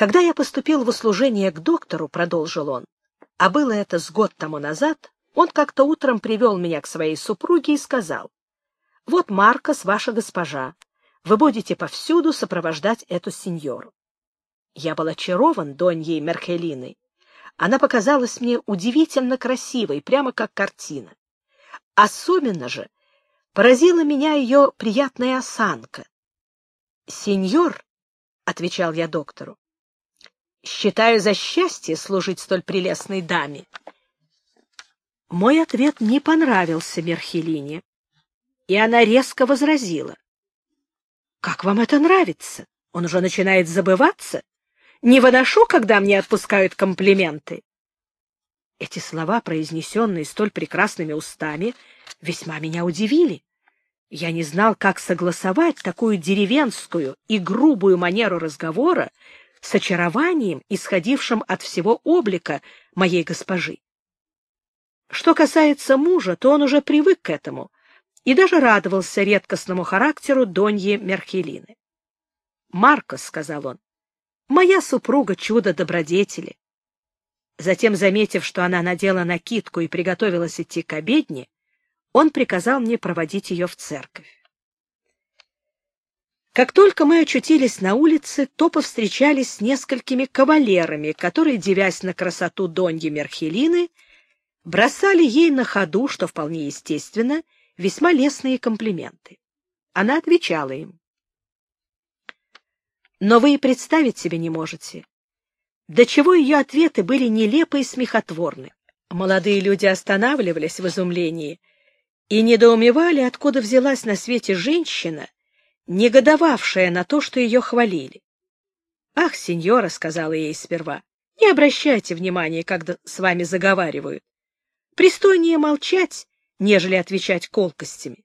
Когда я поступил в услужение к доктору, — продолжил он, — а было это с год тому назад, он как-то утром привел меня к своей супруге и сказал, «Вот Маркос, ваша госпожа, вы будете повсюду сопровождать эту сеньору». Я был очарован Доньей Мерхелиной. Она показалась мне удивительно красивой, прямо как картина. Особенно же поразила меня ее приятная осанка. «Сеньор», — отвечал я доктору, Считаю за счастье служить столь прелестной даме. Мой ответ не понравился Мерхелине, и она резко возразила. — Как вам это нравится? Он уже начинает забываться. Не выношу, когда мне отпускают комплименты. Эти слова, произнесенные столь прекрасными устами, весьма меня удивили. Я не знал, как согласовать такую деревенскую и грубую манеру разговора с очарованием, исходившим от всего облика моей госпожи. Что касается мужа, то он уже привык к этому и даже радовался редкостному характеру Доньи Мерхелины. «Маркос», — сказал он, — «моя супруга чудо добродетели». Затем, заметив, что она надела накидку и приготовилась идти к обедне, он приказал мне проводить ее в церковь. Как только мы очутились на улице, то повстречались с несколькими кавалерами, которые, девясь на красоту Доньи Мерхелины, бросали ей на ходу, что вполне естественно, весьма лестные комплименты. Она отвечала им. Но вы и представить себе не можете, до чего ее ответы были нелепы и смехотворны. Молодые люди останавливались в изумлении и недоумевали, откуда взялась на свете женщина, негодовавшая на то, что ее хвалили. «Ах, сеньора», — сказала ей сперва, — «не обращайте внимания, когда с вами заговаривают. Пристойнее молчать, нежели отвечать колкостями».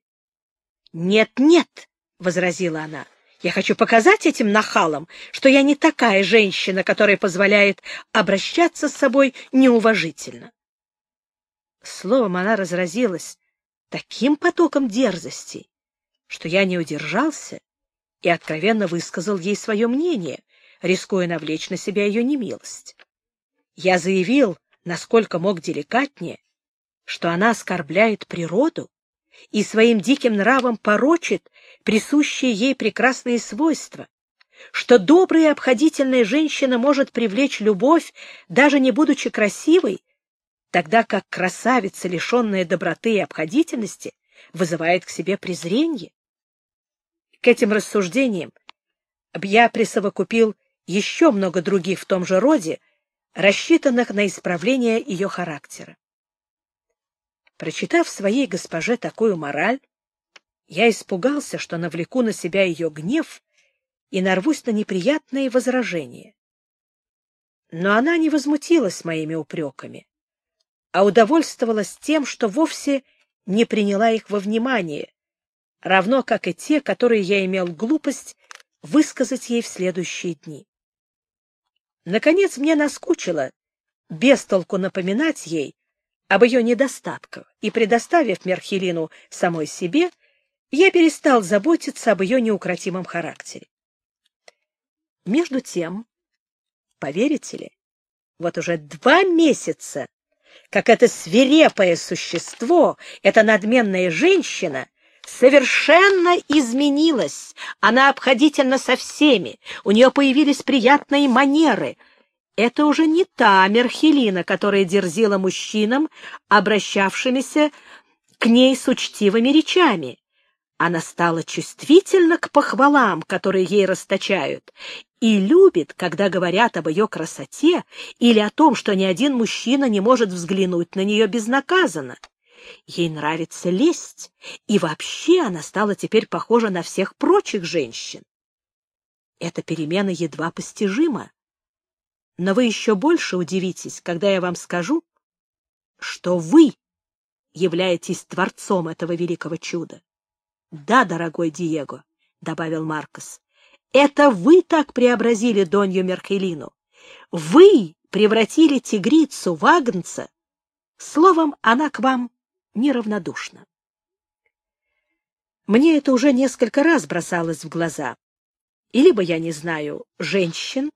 «Нет, нет», — возразила она, — «я хочу показать этим нахалам, что я не такая женщина, которая позволяет обращаться с собой неуважительно». Словом, она разразилась таким потоком дерзостей, что я не удержался и откровенно высказал ей свое мнение, рискуя навлечь на себя ее немилость. Я заявил, насколько мог деликатнее, что она оскорбляет природу и своим диким нравом порочит присущие ей прекрасные свойства, что добрая и обходительная женщина может привлечь любовь, даже не будучи красивой, тогда как красавица, лишенная доброты и обходительности, вызывает к себе презрение. К этим рассуждениям я присовокупил еще много других в том же роде, рассчитанных на исправление ее характера. Прочитав своей госпоже такую мораль, я испугался, что навлеку на себя ее гнев и нарвусь на неприятные возражения. Но она не возмутилась моими упреками, а удовольствовалась тем, что вовсе не приняла их во внимание, равно как и те, которые я имел глупость высказать ей в следующие дни. Наконец мне наскучило без толку напоминать ей об ее недостатках, и, предоставив Мерхелину самой себе, я перестал заботиться об ее неукротимом характере. Между тем, поверите ли, вот уже два месяца, как это свирепое существо, эта надменная женщина, совершенно изменилась. Она обходительна со всеми, у нее появились приятные манеры. Это уже не та Мерхелина, которая дерзила мужчинам, обращавшимися к ней с учтивыми речами. Она стала чувствительна к похвалам, которые ей расточают, и любит, когда говорят об ее красоте или о том, что ни один мужчина не может взглянуть на нее безнаказанно. Ей нравится лесть, и вообще она стала теперь похожа на всех прочих женщин. Эта перемена едва постижима. Но вы еще больше удивитесь, когда я вам скажу, что вы являетесь творцом этого великого чуда. Да, дорогой Диего, — добавил Маркос, — это вы так преобразили Донью Мерхелину. Вы превратили тигрицу в агнца. Словом, она к вам неравнодушна. Мне это уже несколько раз бросалось в глаза. И либо я не знаю женщин,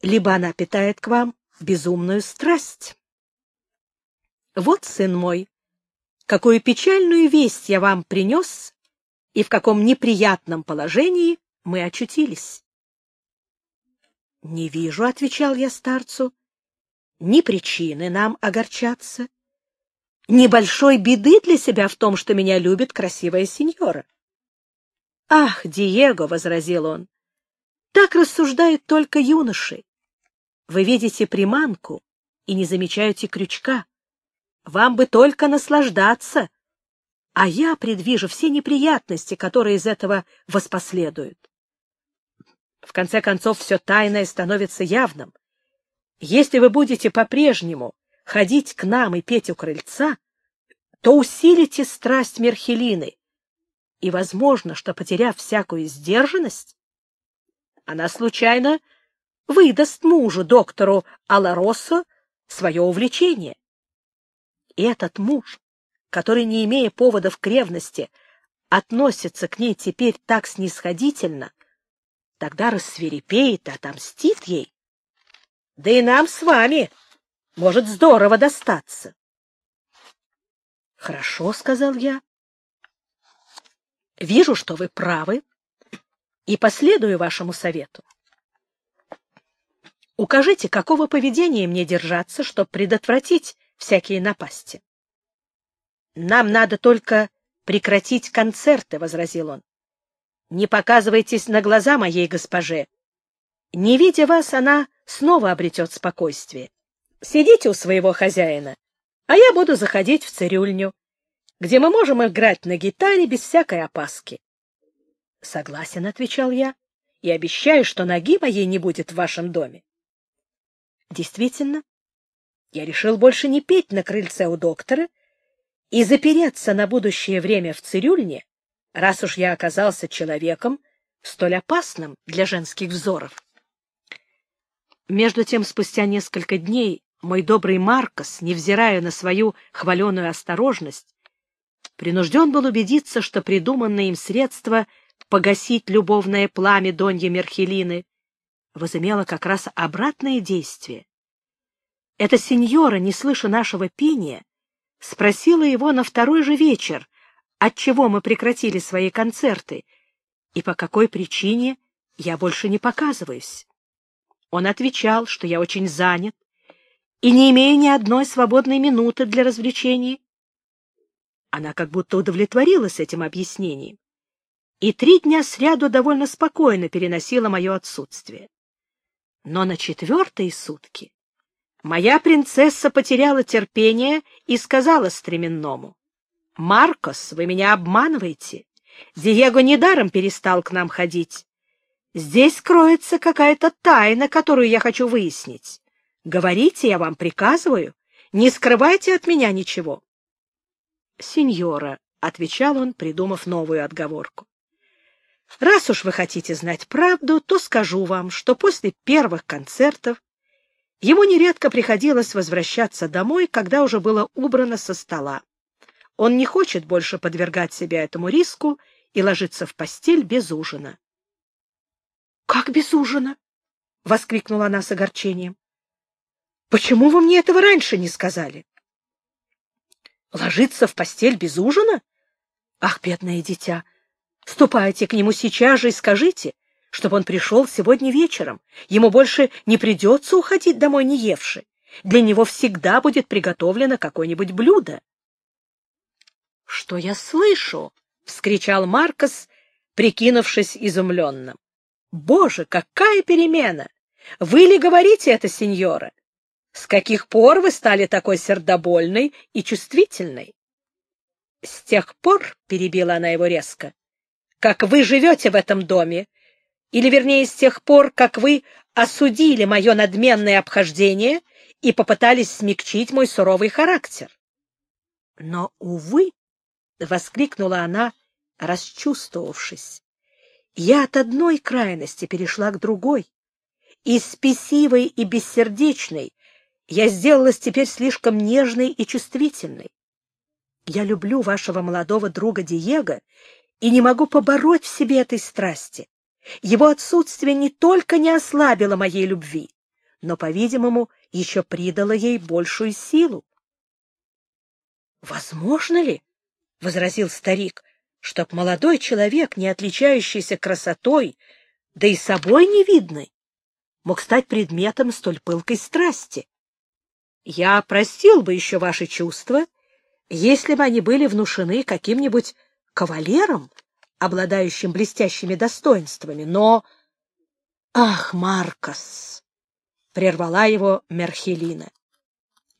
либо она питает к вам безумную страсть. Вот, сын мой, какую печальную весть я вам принес и в каком неприятном положении мы очутились. — Не вижу, — отвечал я старцу, — ни причины нам огорчаться, ни большой беды для себя в том, что меня любит красивая сеньора. — Ах, Диего, — возразил он, — так рассуждают только юноши. Вы видите приманку и не замечаете крючка. Вам бы только наслаждаться, а я предвижу все неприятности, которые из этого воспоследуют. В конце концов, все тайное становится явным. Если вы будете по-прежнему ходить к нам и петь у крыльца, то усилите страсть Мерхелины, и возможно, что, потеряв всякую сдержанность, она случайно выдаст мужу, доктору Аларосо, свое увлечение. И этот муж, который, не имея поводов к ревности, относится к ней теперь так снисходительно, тогда рассверепеет и отомстит ей. Да и нам с вами может здорово достаться. — Хорошо, — сказал я. — Вижу, что вы правы, и последую вашему совету. Укажите, какого поведения мне держаться, чтобы предотвратить всякие напасти. — Нам надо только прекратить концерты, — возразил он. — Не показывайтесь на глаза моей госпоже. Не видя вас, она снова обретет спокойствие. Сидите у своего хозяина, а я буду заходить в цирюльню, где мы можем играть на гитаре без всякой опаски. — Согласен, — отвечал я, — и обещаю, что ноги моей не будет в вашем доме. Действительно, я решил больше не петь на крыльце у доктора и запереться на будущее время в цирюльне, раз уж я оказался человеком, столь опасным для женских взоров. Между тем, спустя несколько дней, мой добрый Маркос, невзирая на свою хваленую осторожность, принужден был убедиться, что придуманное им средство погасить любовное пламя Донья Мерхелины возымело как раз обратное действие. Эта сеньора, не слыша нашего пения, спросила его на второй же вечер, отчего мы прекратили свои концерты и по какой причине я больше не показываюсь. Он отвечал, что я очень занят и не имею ни одной свободной минуты для развлечений. Она как будто удовлетворилась этим объяснением и три дня сряду довольно спокойно переносила мое отсутствие. Но на четвертые сутки моя принцесса потеряла терпение и сказала стременному, «Маркос, вы меня обманываете. Диего недаром перестал к нам ходить. Здесь кроется какая-то тайна, которую я хочу выяснить. Говорите, я вам приказываю, не скрывайте от меня ничего». «Сеньора», — отвечал он, придумав новую отговорку, Раз уж вы хотите знать правду, то скажу вам, что после первых концертов ему нередко приходилось возвращаться домой, когда уже было убрано со стола. Он не хочет больше подвергать себя этому риску и ложиться в постель без ужина. — Как без ужина? — воскликнула она с огорчением. — Почему вы мне этого раньше не сказали? — Ложиться в постель без ужина? Ах, бедное дитя! Ступайте к нему сейчас же и скажите, чтобы он пришел сегодня вечером. Ему больше не придется уходить домой не евши. Для него всегда будет приготовлено какое-нибудь блюдо. — Что я слышу? — вскричал Маркос, прикинувшись изумленным. — Боже, какая перемена! Вы ли говорите это, сеньора? С каких пор вы стали такой сердобольной и чувствительной? — С тех пор, — перебила она его резко, как вы живете в этом доме, или, вернее, с тех пор, как вы осудили мое надменное обхождение и попытались смягчить мой суровый характер. Но, увы, — воскликнула она, расчувствовавшись, — я от одной крайности перешла к другой. Из спесивой и бессердечной я сделалась теперь слишком нежной и чувствительной. Я люблю вашего молодого друга Диего и не могу побороть в себе этой страсти. Его отсутствие не только не ослабило моей любви, но, по-видимому, еще придало ей большую силу. — Возможно ли, — возразил старик, — чтоб молодой человек, не отличающийся красотой, да и собой невидный, мог стать предметом столь пылкой страсти? Я простил бы еще ваши чувства, если бы они были внушены каким-нибудь кавалером, обладающим блестящими достоинствами, но... Ах, Маркос! — прервала его Мерхелина.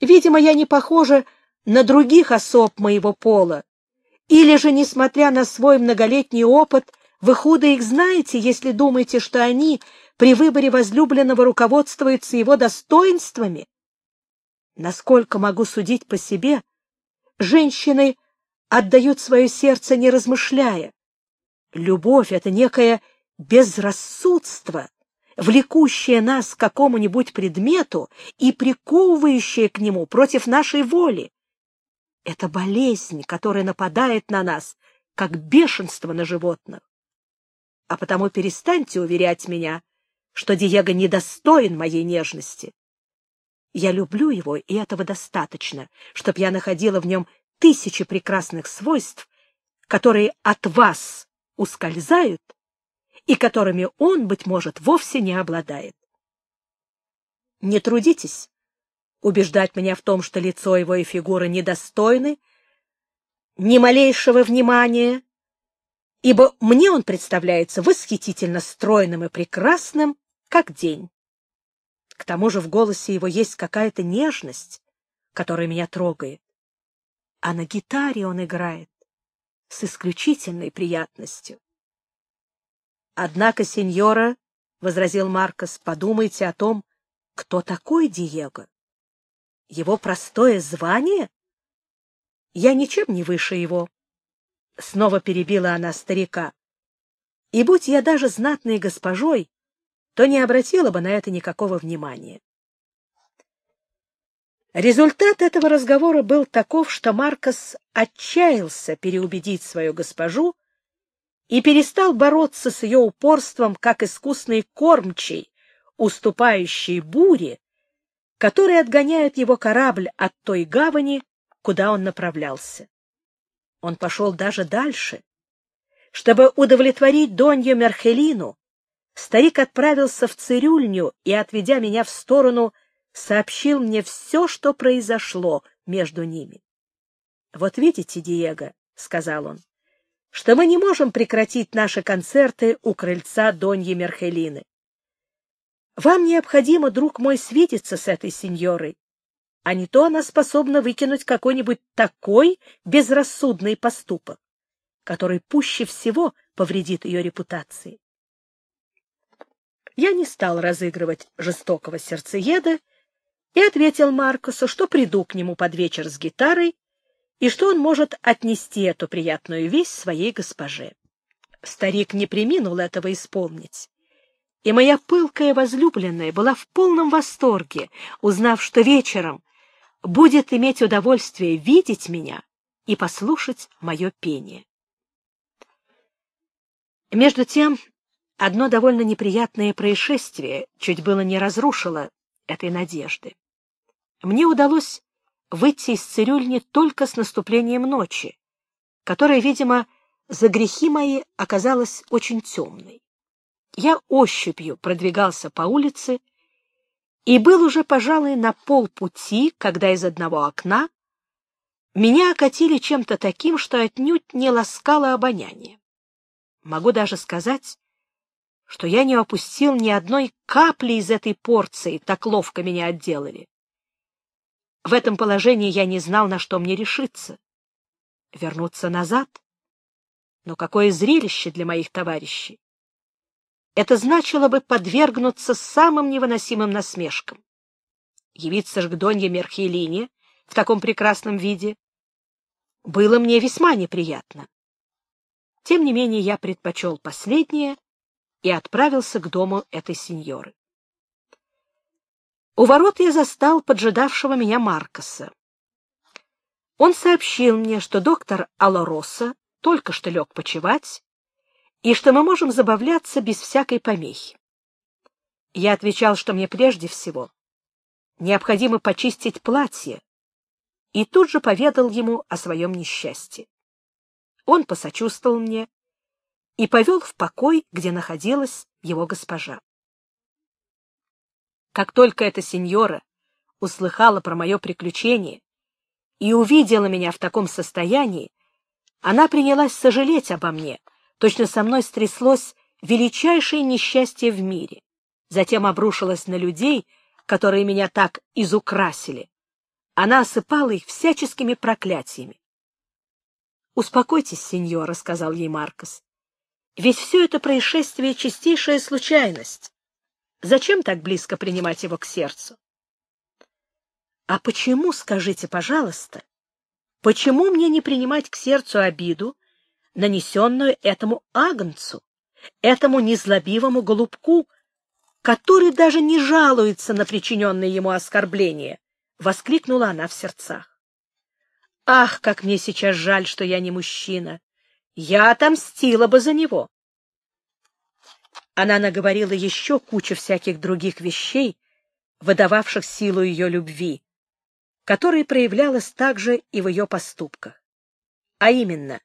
Видимо, я не похожа на других особ моего пола. Или же, несмотря на свой многолетний опыт, вы худо их знаете, если думаете, что они при выборе возлюбленного руководствуются его достоинствами? Насколько могу судить по себе, женщины отдают свое сердце, не размышляя. Любовь — это некое безрассудство, влекущее нас к какому-нибудь предмету и приковывающее к нему против нашей воли. Это болезнь, которая нападает на нас, как бешенство на животных. А потому перестаньте уверять меня, что Диего недостоин моей нежности. Я люблю его, и этого достаточно, чтоб я находила в нем тысячи прекрасных свойств, которые от вас ускользают и которыми он, быть может, вовсе не обладает. Не трудитесь убеждать меня в том, что лицо его и фигура недостойны ни малейшего внимания, ибо мне он представляется восхитительно стройным и прекрасным, как день. К тому же в голосе его есть какая-то нежность, которая меня трогает. А на гитаре он играет с исключительной приятностью. Однако, сеньора, — возразил Маркос, — подумайте о том, кто такой Диего. Его простое звание? Я ничем не выше его. Снова перебила она старика. И будь я даже знатной госпожой, то не обратила бы на это никакого внимания. Результат этого разговора был таков, что Маркос отчаялся переубедить свою госпожу и перестал бороться с ее упорством, как искусный кормчий, уступающий буре, который отгоняет его корабль от той гавани, куда он направлялся. Он пошел даже дальше. Чтобы удовлетворить Донью Мерхелину, старик отправился в цирюльню и, отведя меня в сторону, сообщил мне все, что произошло между ними. — Вот видите, Диего, — сказал он, — что мы не можем прекратить наши концерты у крыльца Доньи Мерхелины. Вам необходимо, друг мой, свидеться с этой сеньорой, а не то она способна выкинуть какой-нибудь такой безрассудный поступок, который пуще всего повредит ее репутации. Я не стал разыгрывать жестокого сердцееда и ответил Маркусу, что приду к нему под вечер с гитарой и что он может отнести эту приятную весть своей госпоже. Старик не приминул этого исполнить. И моя пылкая возлюбленная была в полном восторге, узнав, что вечером будет иметь удовольствие видеть меня и послушать мое пение. Между тем, одно довольно неприятное происшествие чуть было не разрушило этой надежды. Мне удалось выйти из цирюльни только с наступлением ночи, которая, видимо, за грехи мои оказалась очень темной. Я ощупью продвигался по улице и был уже, пожалуй, на полпути, когда из одного окна меня окатили чем-то таким, что отнюдь не ласкало обоняние. Могу даже сказать, что я не опустил ни одной капли из этой порции, так ловко меня отделали. В этом положении я не знал, на что мне решиться. Вернуться назад? Но какое зрелище для моих товарищей! Это значило бы подвергнуться самым невыносимым насмешкам. Явиться ж к Донье Мерхелине в таком прекрасном виде было мне весьма неприятно. Тем не менее я предпочел последнее и отправился к дому этой сеньоры. У ворот я застал поджидавшего меня Маркоса. Он сообщил мне, что доктор Алороса только что лег почевать, и что мы можем забавляться без всякой помехи. Я отвечал, что мне прежде всего необходимо почистить платье, и тут же поведал ему о своем несчастье. Он посочувствовал мне и повел в покой, где находилась его госпожа. Как только эта сеньора услыхала про мое приключение и увидела меня в таком состоянии, она принялась сожалеть обо мне, точно со мной стряслось величайшее несчастье в мире. Затем обрушилась на людей, которые меня так изукрасили. Она осыпала их всяческими проклятиями. — Успокойтесь, сеньора, — сказал ей Маркос. — Ведь все это происшествие — чистейшая случайность. Зачем так близко принимать его к сердцу? — А почему, скажите, пожалуйста, почему мне не принимать к сердцу обиду, нанесенную этому агнцу, этому незлобивому голубку, который даже не жалуется на причиненное ему оскорбление? — воскликнула она в сердцах. — Ах, как мне сейчас жаль, что я не мужчина! Я отомстила бы за него! Она наговорила еще кучу всяких других вещей, выдававших силу ее любви, которая проявлялась также и в ее поступках. А именно,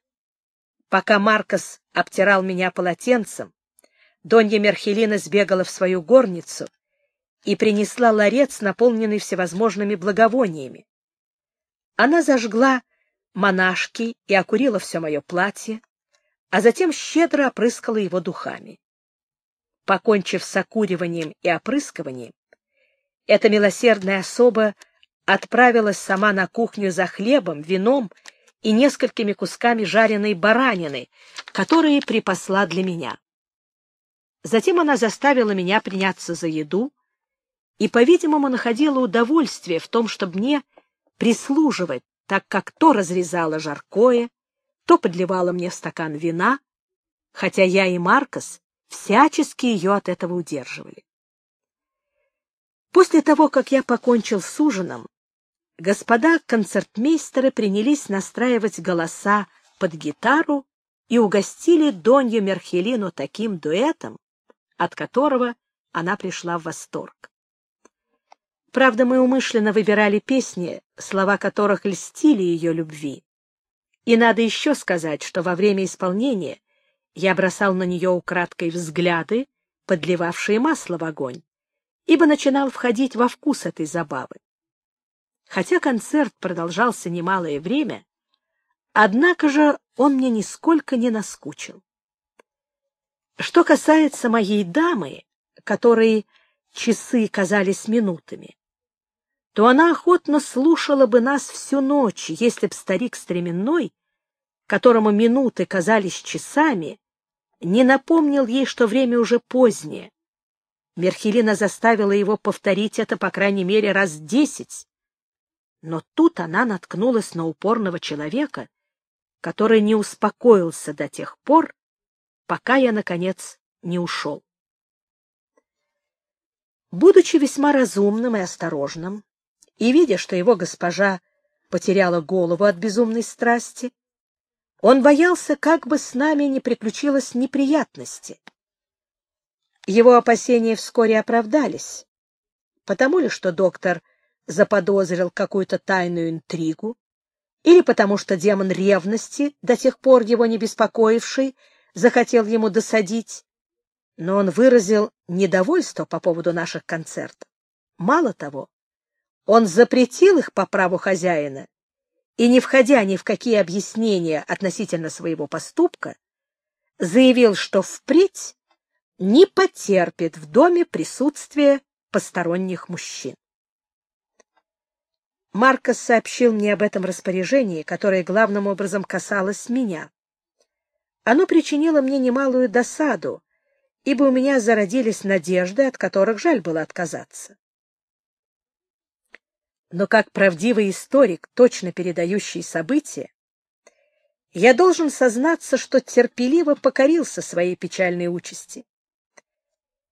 пока Маркос обтирал меня полотенцем, Донья Мерхелина сбегала в свою горницу и принесла ларец, наполненный всевозможными благовониями. Она зажгла монашки и окурила все мое платье, а затем щедро опрыскала его духами. Покончив с окуриванием и опрыскиванием, эта милосердная особа отправилась сама на кухню за хлебом, вином и несколькими кусками жареной баранины, которые припасла для меня. Затем она заставила меня приняться за еду и, по-видимому, находила удовольствие в том, чтобы мне прислуживать, так как то разрезала жаркое, то подливала мне стакан вина, хотя я и Маркос всячески ее от этого удерживали. После того, как я покончил с ужином, господа концертмейстеры принялись настраивать голоса под гитару и угостили Донью Мерхелину таким дуэтом, от которого она пришла в восторг. Правда, мы умышленно выбирали песни, слова которых льстили ее любви. И надо еще сказать, что во время исполнения я бросал на нее украдкой взгляды, подливавшие масло в огонь, ибо начинал входить во вкус этой забавы. Хотя концерт продолжался немалое время, однако же он мне нисколько не наскучил. Что касается моей дамы, которой часы казались минутами, то она охотно слушала бы нас всю ночь, если б старик Стременной, которому минуты казались часами, не напомнил ей, что время уже позднее. Мерхелина заставила его повторить это, по крайней мере, раз десять. Но тут она наткнулась на упорного человека, который не успокоился до тех пор, пока я, наконец, не ушел. Будучи весьма разумным и осторожным, и видя, что его госпожа потеряла голову от безумной страсти, он боялся, как бы с нами не приключилось неприятности. Его опасения вскоре оправдались, потому ли, что доктор заподозрил какую-то тайную интригу, или потому что демон ревности, до тех пор его не беспокоивший, захотел ему досадить, но он выразил недовольство по поводу наших концертов. Мало того, он запретил их по праву хозяина и, не входя ни в какие объяснения относительно своего поступка, заявил, что впредь не потерпит в доме присутствие посторонних мужчин. Маркос сообщил мне об этом распоряжении, которое главным образом касалось меня. Оно причинило мне немалую досаду, ибо у меня зародились надежды, от которых жаль было отказаться. Но как правдивый историк, точно передающий события, я должен сознаться, что терпеливо покорился своей печальной участи.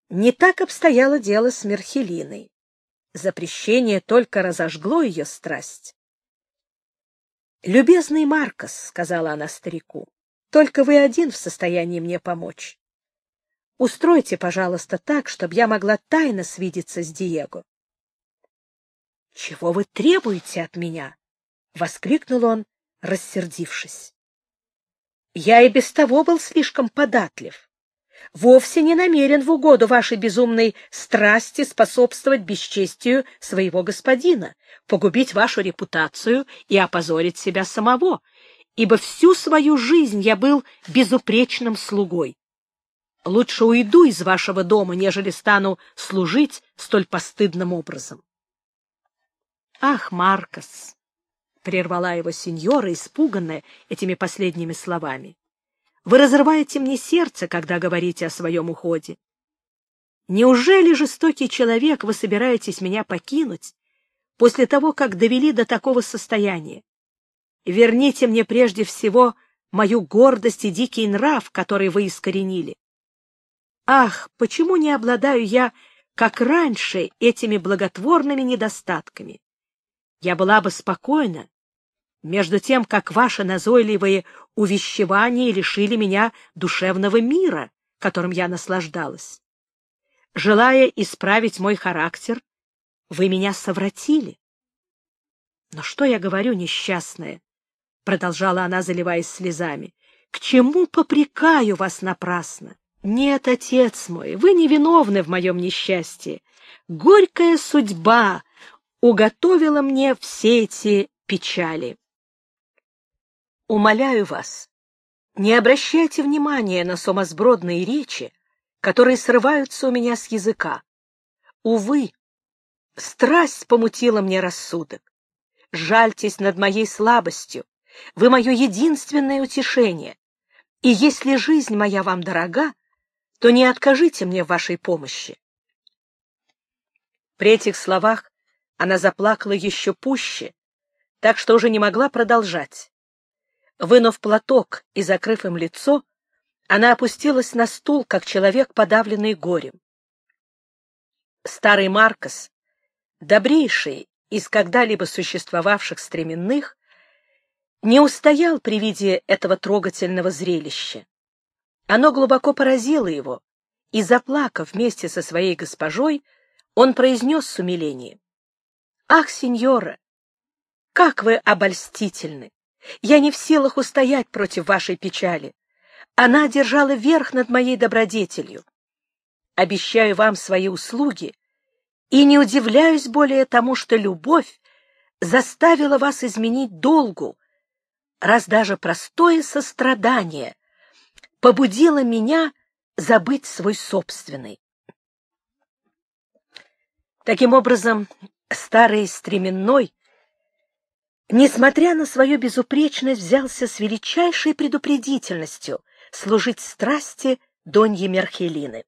Не так обстояло дело с Мерхелиной. Запрещение только разожгло ее страсть. «Любезный Маркос», — сказала она старику, — «только вы один в состоянии мне помочь. Устройте, пожалуйста, так, чтобы я могла тайно свидеться с Диего. Чего вы требуете от меня? — воскликнул он, рассердившись. Я и без того был слишком податлив. Вовсе не намерен в угоду вашей безумной страсти способствовать бесчестию своего господина, погубить вашу репутацию и опозорить себя самого, ибо всю свою жизнь я был безупречным слугой. Лучше уйду из вашего дома, нежели стану служить столь постыдным образом. — Ах, Маркос! — прервала его сеньора, испуганная этими последними словами. — Вы разрываете мне сердце, когда говорите о своем уходе. Неужели, жестокий человек, вы собираетесь меня покинуть после того, как довели до такого состояния? Верните мне прежде всего мою гордость и дикий нрав, который вы искоренили. Ах, почему не обладаю я, как раньше, этими благотворными недостатками? Я была бы спокойна, между тем, как ваши назойливые увещевания лишили меня душевного мира, которым я наслаждалась. Желая исправить мой характер, вы меня совратили. Но что я говорю, несчастная? Продолжала она, заливаясь слезами. К чему попрекаю вас напрасно? Нет, отец мой, вы не виновны в моем несчастье. Горькая судьба уготовила мне все эти печали. Умоляю вас, не обращайте внимания на сумасбродные речи, которые срываются у меня с языка. Увы, страсть помутила мне рассудок. Жальтесь над моей слабостью, вы мое единственное утешение. И если жизнь моя вам дорога, то не откажите мне в вашей помощи. При этих словах она заплакала еще пуще, так что уже не могла продолжать. Вынув платок и закрыв им лицо, она опустилась на стул, как человек, подавленный горем. Старый Маркос, добрейший из когда-либо существовавших стременных, не устоял при виде этого трогательного зрелища. Оно глубоко поразило его, и, заплакав вместе со своей госпожой, он произнес с умилением. — Ах, сеньора, как вы обольстительны! Я не в силах устоять против вашей печали. Она держала верх над моей добродетелью. Обещаю вам свои услуги и не удивляюсь более тому, что любовь заставила вас изменить долгу, раз даже простое сострадание побудило меня забыть свой собственный. Таким образом, старый стременной, несмотря на свою безупречность, взялся с величайшей предупредительностью служить страсти Доньи Мерхелины.